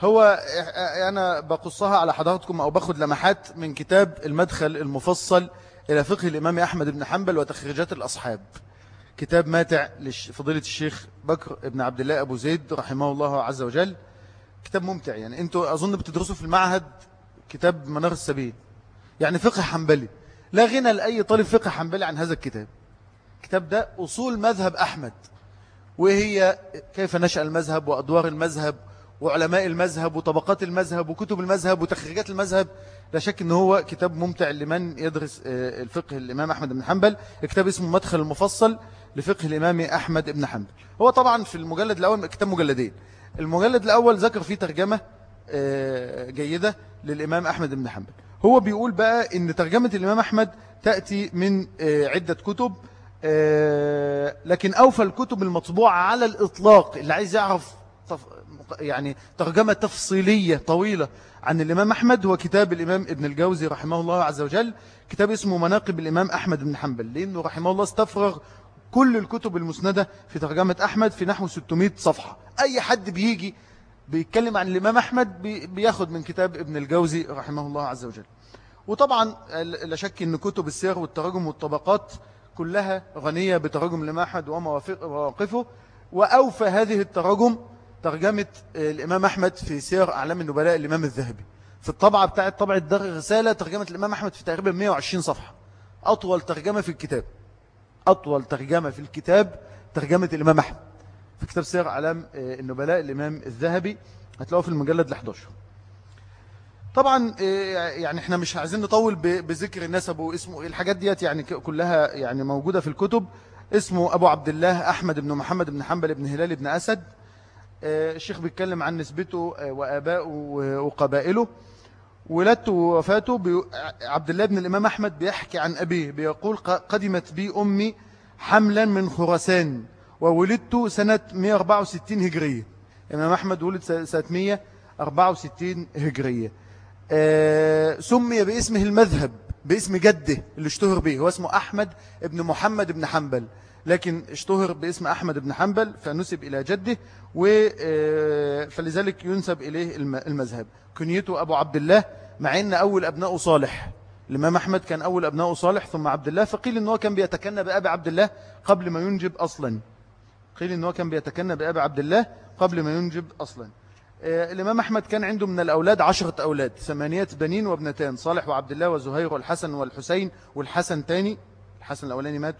هو آه، أنا بقصها على حضراتكم أو باخد لمحات من كتاب المدخل المفصل إلى فقه الإمام أحمد بن حنبل وتخريجات الأصحاب. كتاب ماتع لفضيلة الشيخ بكر ابن عبد الله أبو زيد رحمه الله عز وجل. كتاب ممتع يعني. أنتوا أظن بتدرسوا في المعهد كتاب منار السبيل. يعني فقه حنبلي. لا غنى لأي طالب فقه حنبلي عن هذا الكتاب. الكتاب ده أصول مذهب أحمد. وهي كيف نشأ المذهب وأدوار المذهب وعلماء المذهب وطبقات المذهب وكتب المذهب وتخريجات المذهب. لا شك ان هو كتاب ممتع لمن يدرس آه، الفقه الإمام أحمد بن حنبل. كتاب اسمه مدخل المفصل لفقه الإمام أحمد بن حنبل. هو طبعا في المجلد الأول كتاب مجلدين. المجلد الأول ذكر فيه ترجمة آه، جيدة للإمام أحمد بن حنبل. هو بيقول بقى إن ترجمة الإمام أحمد تأتي من آه، عدة كتب لكن أوفى الكتب المطبوعة على الإطلاق. اللي عايز يعرف يعني ترجمة تفصيلية طويلة عن الإمام أحمد هو كتاب الإمام ابن الجوزي رحمه الله عز وجل. كتاب اسمه مناقب الإمام أحمد بن حنبل. لأنه رحمه الله استفرغ كل الكتب المسندة في ترجمة أحمد في نحو 600 صفحة. أي حد بيجي بيتكلم عن الإمام أحمد بياخد من كتاب ابن الجوزي رحمه الله عز وجل. وطبعا لا شك أن كتب السير والتراجم والطبقات كلها غنية بتراجم الإمام أحمد ومواقفه. وأوفى هذه التراجم ترجمة الإمام أحمد في سير أعلام النبلاء الإمام الذهبي. في الطبعة بتاعت طبعة دار الرسالة ترجمة الإمام أحمد في تقريبا 120 صفحة. أطول ترجمة في الكتاب. أطول ترجمة في الكتاب ترجمة الإمام أحمد. في كتاب سير أعلام النبلاء الإمام الذهبي هتلاقوه في المجلد ال11 طبعا يعني إحنا مش عايزين نطول بذكر النسب واسمه الحاجات ديت يعني كلها يعني موجودة في الكتب. اسمه أبو عبد الله أحمد بن محمد بن حنبل بن هلال بن أسد. آه، الشيخ بيتكلم عن نسبته آه، وآبائه وقبائله. ولادته ووفاته عبد الله بن الإمام أحمد بيحكي عن أبيه بيقول قدمت بي أمي حملا من خراسان وولدت سنة 164 هجرية. الإمام أحمد ولد سنة 164 هجرية. آه، سمي باسمه المذهب باسم جده اللي اشتهر به هو اسمه أحمد بن محمد بن حنبل. لكن اشتهر باسم أحمد بن حنبل فنسب إلى جده آه، فلذلك ينسب إليه المذهب. كنيته أبو عبد الله مع أن أول أبناء صالح. الإمام أحمد كان أول أبناء صالح ثم عبد الله فقيل أنه كان بيتكنى بأبي عبد الله قبل ما ينجب أصلا. قيل أنه كان بيتكنى بأبي عبد الله قبل ما ينجب أصلا. آه، الإمام أحمد كان عنده من الأولاد عشرة أولاد ثمانية بنين وابنتان صالح وعبد الله وزهير والحسن والحسين والحسن تاني. الحسن الأولاني مات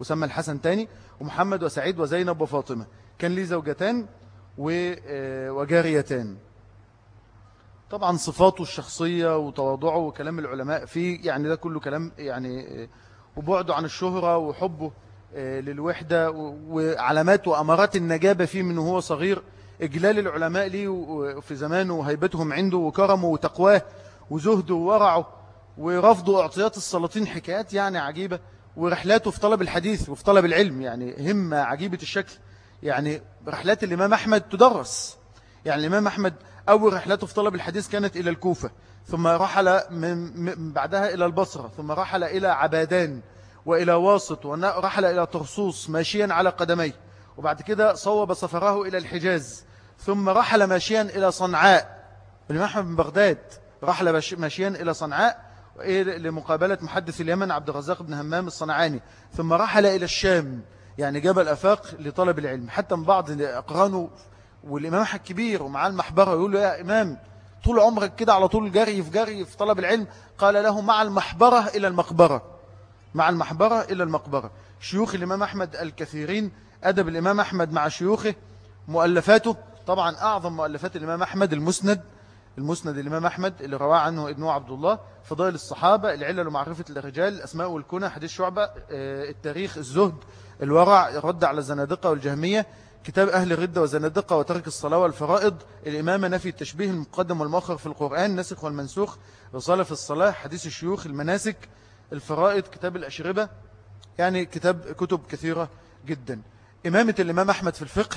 وسمى الحسن تاني ومحمد وسعيد وزينب وفاطمة. كان لي زوجتان آه، وجاريتان. طبعا صفاته الشخصية وتواضعه وكلام العلماء فيه يعني ده كله كلام يعني آه، وبعده عن الشهرة وحبه آه، للوحدة وعلامات وأمارات النجابة فيه من هو صغير. إجلال العلماء ليه في زمانه وهيبتهم عنده وكرمه وتقواه وزهده وورعه ورفضه اعطيات السلاطين حكايات يعني عجيبة. ورحلاته في طلب الحديث وفي طلب العلم يعني همة عجيبة الشكل. يعني رحلات الإمام أحمد تدرس. يعني الإمام أحمد أول رحلاته في طلب الحديث كانت إلى الكوفة ثم رحل من بعدها إلى البصرة ثم رحل إلى عبادان وإلى واسط ورحل إلى ترصوص ماشيا على قدميه. وبعد كده صوب سفره إلى الحجاز ثم رحل ماشيا إلى صنعاء. الإمام أحمد بن بغداد رحل ماشيا إلى صنعاء لمقابلة محدث اليمن عبد الرزاق بن همام الصنعاني. ثم رحل إلى الشام يعني جبل أفاق لطلب العلم. حتى من بعض أقرانه والإمام الكبير ومعاه المحبرة يقول له يا إمام طول عمرك كده على طول جري في جري في طلب العلم. قال له مع المحبرة إلى المقبرة. مع المحبرة إلى المقبرة. شيوخ الإمام أحمد الكثيرين أدب الإمام أحمد مع شيوخه مؤلفاته. طبعا أعظم مؤلفات الإمام أحمد المسند. المسند الإمام أحمد اللي رواه عنه ابنه عبد الله فضائل الصحابة العلل ومعرفة الرجال الأسماء والكنى حديث شعبة آه، التاريخ الزهد الورع رد على الزنادقة والجهمية كتاب أهل الردة وزنادقة وترك الصلاة والفرائض الإمامة نفي التشبيه المقدم والمؤخر في القرآن نسخ والمنسوخ رسالة في الصلاة حديث الشيوخ المناسك الفرائض كتاب الأشربة يعني كتاب كتب كثيرة جدا. إمامة الإمام أحمد في الفقه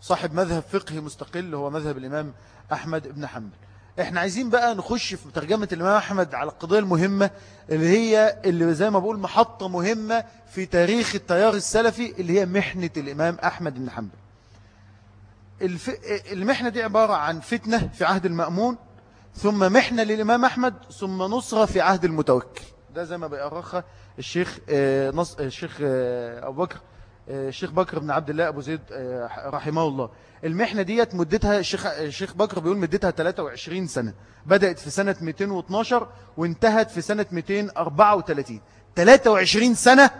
صاحب مذهب فقهي مستقل هو مذهب الإمام أحمد بن حنبل. إحنا عايزين بقى نخش في ترجمة الإمام أحمد على القضية المهمة اللي هي اللي زي ما بقول محطة مهمة في تاريخ التيار السلفي اللي هي محنة الإمام أحمد بن حنبل. الف... المحنة دي عبارة عن فتنة في عهد المأمون ثم محنة للإمام أحمد ثم نصرة في عهد المتوكل. ده زي ما بيأرخها الشيخ آه، نص الشيخ آه، أبو بكر. الشيخ بكر بن عبد الله أبو زيد رحمه الله. المحنة ديت مدتها الشيخ, الشيخ بكر بيقول مدتها 23 سنة. بدأت في سنة 212 وانتهت في سنة 234 23 سنة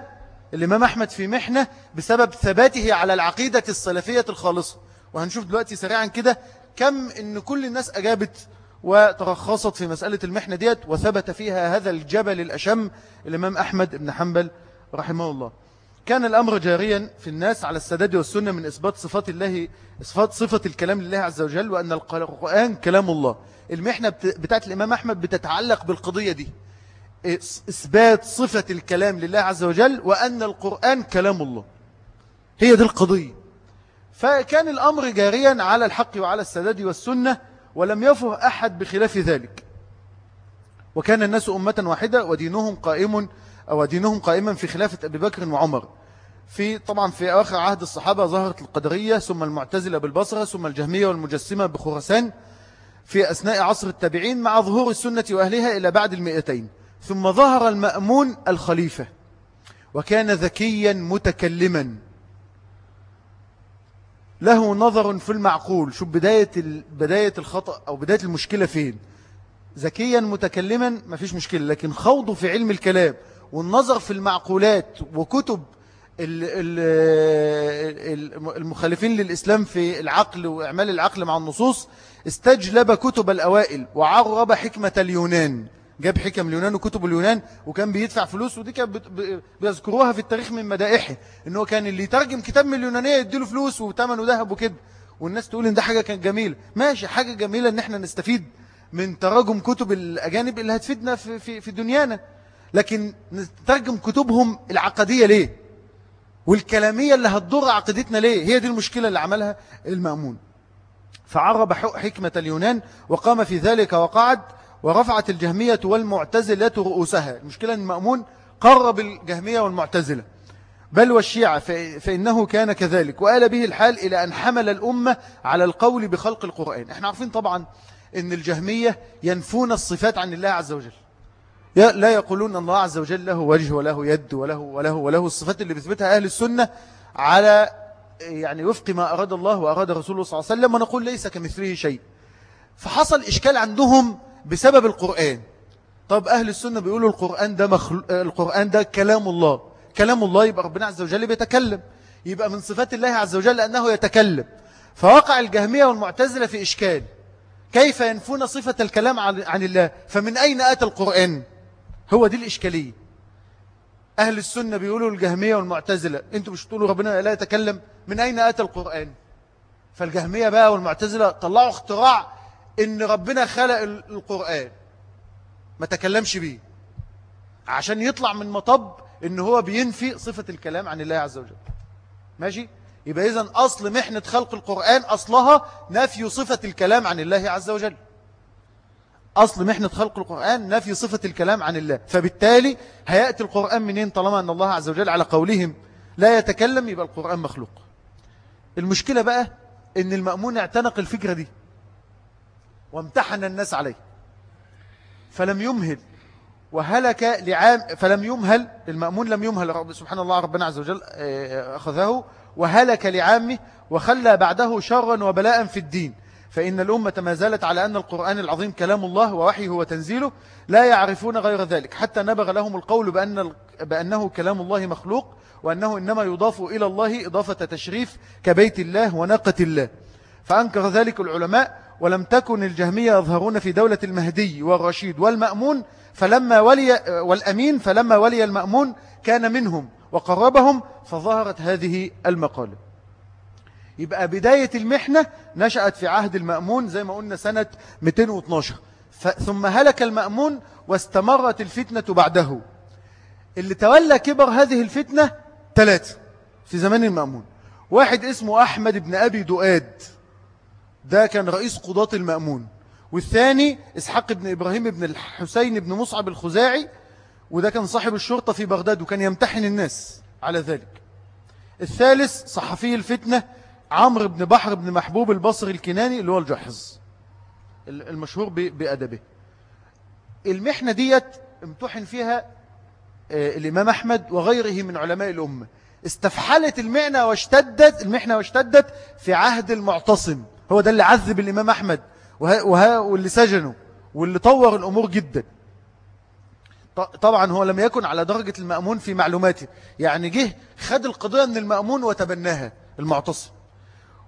الإمام أحمد في محنة بسبب ثباته على العقيدة السلفية الخالصة. وهنشوف دلوقتي سريعا كده كم إن كل الناس أجابت وترخصت في مسألة المحنة ديت وثبت فيها هذا الجبل الأشم الإمام أحمد بن حنبل رحمه الله. كان الأمر جاريا في الناس على السداد والسنة من إثبات صفات الله إثبات صفة الكلام لله عز وجل وأن القرآن كلام الله. المحنة بتاعت الإمام أحمد بتتعلق بالقضية دي. إثبات صفة الكلام لله عز وجل وأن القرآن كلام الله. هي دي القضية. فكان الأمر جاريا على الحق وعلى السداد والسنة ولم يفه أحد بخلاف ذلك. وكان الناس أمة واحدة ودينهم قائم أو دينهم قائما في خلافة أبي بكر وعمر. في طبعا في آخر عهد الصحابة ظهرت القدرية ثم المعتزلة بالبصرة ثم الجهمية والمجسمة بخرسان في أثناء عصر التابعين مع ظهور السنة وأهلها إلى بعد المئتين. ثم ظهر المأمون الخليفة وكان ذكيا متكلما. له نظر في المعقول شوف بداية بداية الخطأ أو بداية المشكلة فين. ذكيا متكلما ما فيش مشكلة لكن خوضه في علم الكلام. والنظر في المعقولات وكتب المخالفين للإسلام في العقل وإعمال العقل مع النصوص استجلب كتب الأوائل وعرب حكمة اليونان. جاب حكم اليونان وكتب اليونان وكان بيدفع فلوس ودي كانت بيذكروها في التاريخ من مدائحه إن هو كان اللي يترجم كتاب من اليونانية يديله فلوس وثمنه ذهب وكده. والناس تقول إن ده حاجة كانت جميلة. ماشي حاجة جميلة إن إحنا نستفيد من تراجم كتب الأجانب اللي هتفيدنا في, في, في دنيانا. لكن نترجم كتبهم العقدية ليه؟ والكلامية اللي هتضر عقيدتنا ليه؟ هي دي المشكلة اللي عملها المأمون. فعرب حكمة اليونان وقام في ذلك وقعد ورفعت الجهمية والمعتزلة رؤوسها. المشكلة أن المأمون قرب الجهمية والمعتزلة. بل والشيعة فإنه كان كذلك. وآل به الحال إلى أن حمل الأمة على القول بخلق القرآن. إحنا عارفين طبعا أن الجهمية ينفون الصفات عن الله عز وجل. لا يقولون الله عز وجل له وجه وله يد وله وله وله الصفات اللي بثبتها أهل السنة على يعني وفق ما أراد الله وأراد رسوله صلى الله عليه وسلم ونقول ليس كمثله شيء. فحصل إشكال عندهم بسبب القرآن. طب أهل السنة بيقولوا القرآن ده, مخلو... القرآن ده كلام الله. كلام الله يبقى ربنا عز وجل بيتكلم. يبقى من صفات الله عز وجل أنه يتكلم. فوقع الجهمية والمعتزلة في إشكال. كيف ينفون صفة الكلام عن الله؟ فمن أين أتى القرآن؟ هو دي الإشكالية. أهل السنة بيقولوا الجهمية والمعتزلة. أنتوا مش تقولوا ربنا لا يتكلم من أين أتى القرآن؟ فالجهمية بقى والمعتزلة طلعوا اختراع إن ربنا خلق القرآن. ما تكلمش بيه. عشان يطلع من مطب إن هو بينفي صفة الكلام عن الله عز وجل. ماشي؟ يبقى إذن أصل محنة خلق القرآن أصلها نفي صفة الكلام عن الله عز وجل. أصل محنة خلق القرآن نفي صفة الكلام عن الله. فبالتالي هيأتي القرآن منين طالما أن الله عز وجل على قولهم لا يتكلم؟ يبقى القرآن مخلوق. المشكلة بقى أن المأمون اعتنق الفكرة دي وامتحن الناس عليه. فلم يمهل وهلك لعام فلم يمهل المأمون لم يمهل سبحان الله ربنا عز وجل آه، أخذه وهلك لعامه وخلى بعده شرا وبلاء في الدين. فإن الأمة ما زالت على أن القرآن العظيم كلام الله ووحيه وتنزيله لا يعرفون غير ذلك. حتى نبغ لهم القول بأن بأنه كلام الله مخلوق وأنه إنما يضاف إلى الله إضافة تشريف كبيت الله وناقة الله. فأنكر ذلك العلماء ولم تكن الجهمية يظهرون في دولة المهدي والرشيد والمأمون فلما ولي والأمين فلما ولي المأمون كان منهم وقربهم فظهرت هذه المقالة. يبقى بداية المحنة نشأت في عهد المأمون زي ما قلنا سنة 212 ثم هلك المأمون واستمرت الفتنة بعده. اللي تولى كبر هذه الفتنة ثلاثة في زمان المأمون. واحد اسمه أحمد بن أبي دؤاد. ده كان رئيس قضاة المأمون. والثاني إسحاق بن إبراهيم بن الحسين بن مصعب الخزاعي. وده كان صاحب الشرطة في بغداد وكان يمتحن الناس على ذلك. الثالث صحفي الفتنة عمرو بن بحر بن محبوب البصري الكناني اللي هو الجحظ المشهور بأدبه. المحنة ديت امتحن فيها آه، الإمام أحمد وغيره من علماء الأمة. استفحلت المعنى واشتدت المحنة واشتدت في عهد المعتصم. هو ده اللي عذب الإمام أحمد. وها وها واللي سجنه واللي طور الأمور جدا. طبعا هو لم يكن على درجة المأمون في معلوماته. يعني جه خد القضية من المأمون وتبناها المعتصم.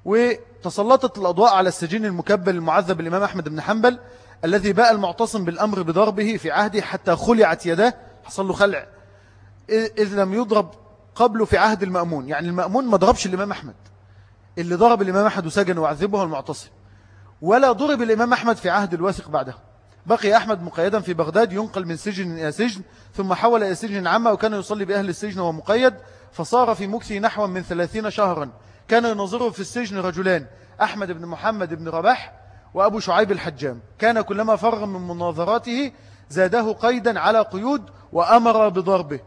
وتسلطت الأضواء على السجين المكبل المعذب الإمام أحمد بن حنبل الذي باء المعتصم بالأمر بضربه في عهده حتى خلعت يداه. حصل له خلع. إذ لم يضرب قبله في عهد المأمون. يعني المأمون ما ضربش الإمام أحمد. اللي ضرب الإمام أحمد وسجن وعذبه المعتصم. ولا ضرب الإمام أحمد في عهد الواثق بعده بقي أحمد مقيدا في بغداد ينقل من سجن إلى سجن ثم حول إلى سجن عامة وكان يصلي بأهل السجن وهو مقيد فصار في مكثه نحو من ثلاثين شهرا. كان ينظره في السجن رجلان أحمد بن محمد بن رباح وأبو شعيب الحجام. كان كلما فرغ من مناظراته زاده قيدا على قيود وأمر بضربه.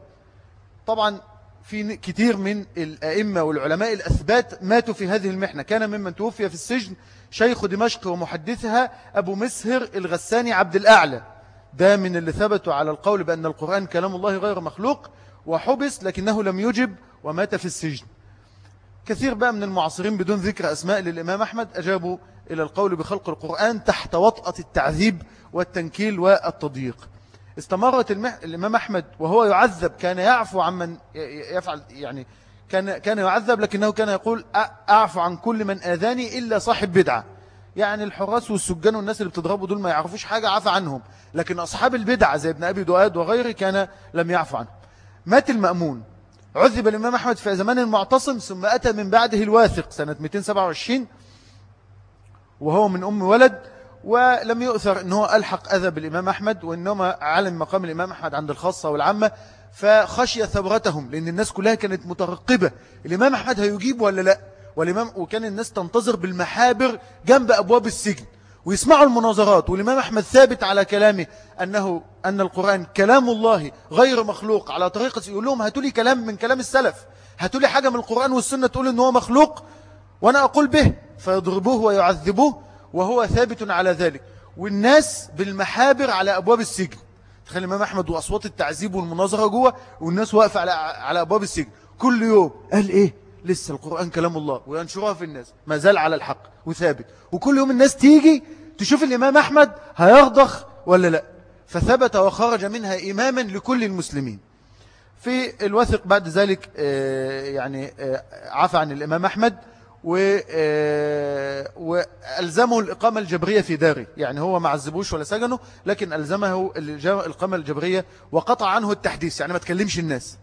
طبعا في كثير من الأئمة والعلماء الأثبات ماتوا في هذه المحنة. كان ممن توفي في السجن شيخ دمشق ومحدثها أبو مسهر الغساني عبد الأعلى. ده من اللي ثبتوا على القول بأن القرآن كلام الله غير مخلوق وحبس لكنه لم يجب ومات في السجن. كثير بقى من المعاصرين بدون ذكر أسماء للإمام أحمد أجابوا إلى القول بخلق القرآن تحت وطأة التعذيب والتنكيل والتضييق. استمرت المح... الإمام أحمد وهو يعذب كان يعفو عمن يفعل يعني كان كان يعذب لكنه كان يقول أعفو عن كل من آذاني إلا صاحب بدعة. يعني الحراس والسجان والناس اللي بتضربوا دول ما يعرفوش حاجة عفى عنهم. لكن أصحاب البدعة زي ابن أبي دؤاد وغيره كان لم يعفو عنهم. مات المأمون. عذب الإمام أحمد في زمان المعتصم ثم أتى من بعده الواثق سنة 227 وهو من أم ولد ولم يؤثر أنه ألحق أذى بالإمام أحمد وإنما علم مقام الإمام أحمد عند الخاصة والعامة فخشي ثورتهم لأن الناس كلها كانت مترقبة الإمام أحمد هيجيب ولا لأ؟ والإمام وكان الناس تنتظر بالمحابر جنب أبواب السجن ويسمعوا المناظرات. والإمام أحمد ثابت على كلامه أنه أن القرآن كلام الله غير مخلوق. على طريقة يقول لهم هاتوا لي كلام من كلام السلف. هاتوا لي حاجة من القرآن والسنة تقول أنه مخلوق وأنا أقول به. فيضربوه ويعذبوه وهو ثابت على ذلك. والناس بالمحابر على أبواب السجن. تخيل الإمام أحمد وأصوات التعذيب والمناظرة جوه والناس واقفة على, على أبواب السجن. كل يوم قال إيه؟ لسه القرآن كلام الله وينشرها في الناس. ما زال على الحق وثابت. وكل يوم الناس تيجي تشوف الإمام أحمد هيرضخ ولا لأ. فثبت وخرج منها إماما لكل المسلمين. في الوثق بعد ذلك آه، يعني آه، عفى عن الإمام أحمد آه، وألزمه الإقامة الجبرية في داره. يعني هو ما عذبوش ولا سجنه لكن ألزمه الإقامة الجبرية وقطع عنه التحديث. يعني ما تكلمش الناس.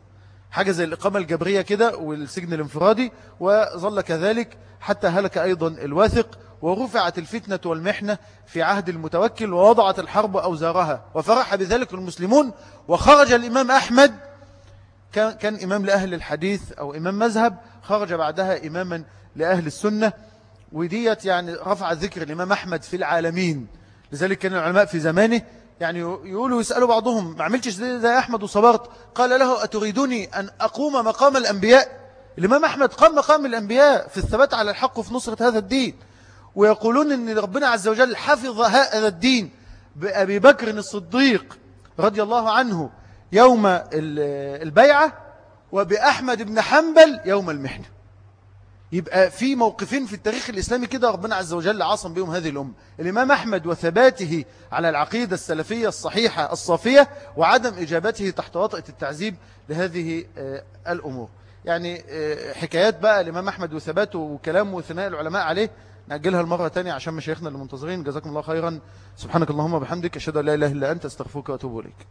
حاجة زي الإقامة الجبرية كده والسجن الانفرادي وظل كذلك حتى هلك أيضا الواثق ورفعت الفتنة والمحنة في عهد المتوكل ووضعت الحرب أوزارها وفرح بذلك المسلمون وخرج الإمام أحمد كان, إمام لأهل الحديث أو إمام مذهب خرج بعدها إماما لأهل السنة وديت يعني رفع ذكر الإمام أحمد في العالمين. لذلك كان العلماء في زمانه يعني يقولوا يسألوا بعضهم ما عملتش زي أحمد وصبرت قال له أتريدوني أن أقوم مقام الأنبياء؟ الإمام أحمد قام مقام الأنبياء في الثبات على الحق وفي نصرة هذا الدين. ويقولون أن ربنا عز وجل حفظ هذا الدين بأبي بكر الصديق رضي الله عنه يوم البيعة وبأحمد بن حنبل يوم المحنة. يبقى في موقفين في التاريخ الإسلامي كده ربنا عز وجل عاصم بهم هذه الأمة. الإمام أحمد وثباته على العقيدة السلفية الصحيحة الصافية وعدم إجابته تحت وطأة التعذيب لهذه آه، الأمور. يعني آه، حكايات بقى الإمام أحمد وثباته وكلامه وثناء العلماء عليه نأجلها المرة تانية عشان مشايخنا اللي منتظرين جزاكم الله خيرا. سبحانك اللهم وبحمدك أشهد أن لا إله إلا أنت أستغفرك وأتوب إليك.